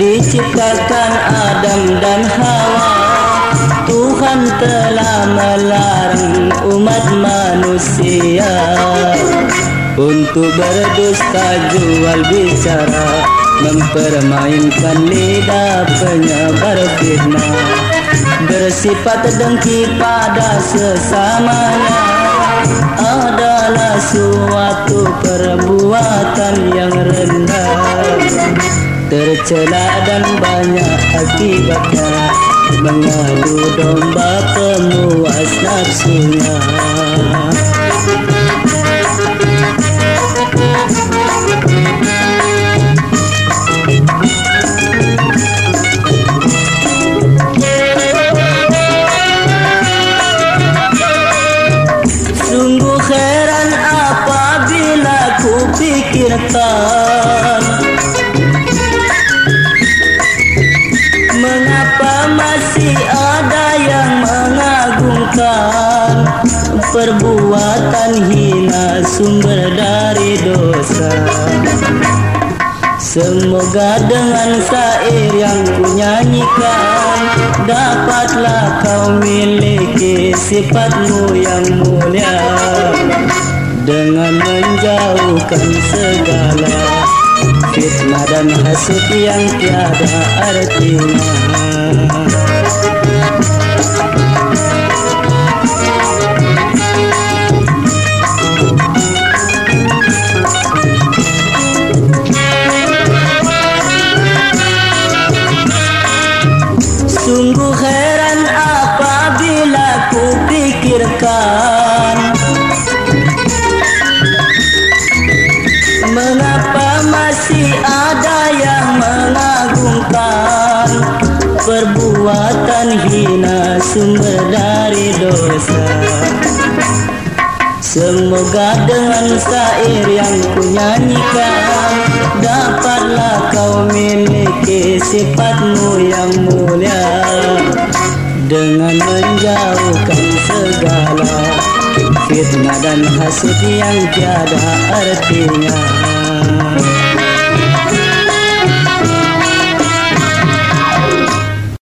menciptakan Adam dan Hawa. Tuhan telah melarang umat manusia Untuk berdusta jual bicara Mempermainkan lidah penyebar fitnah. Bersifat dengki pada sesamanya tercela dan banyak akibatnya mengadu domba pemuas nafsunya. Sungguh heran apabila ku pikirkan masih ada yang mengagungkan perbuatan hina sumber dari dosa. Semoga dengan syair yang ku nyanyikan Dapatlah kau miliki sifatmu yang mulia. Dengan menjauhkan segala fitnah dan hasut yang tiada artinya Sungguh heran apabila ku pikirkan Mengapa masih ada yang mengagungkan Perbuatan hina sumber dari dosa. Semoga dengan syair yang ku nyanyikan Dapatlah kau miliki sifatmu yang mulia Dengan menjauhkan segala fitnah dan hasut yang tiada artinya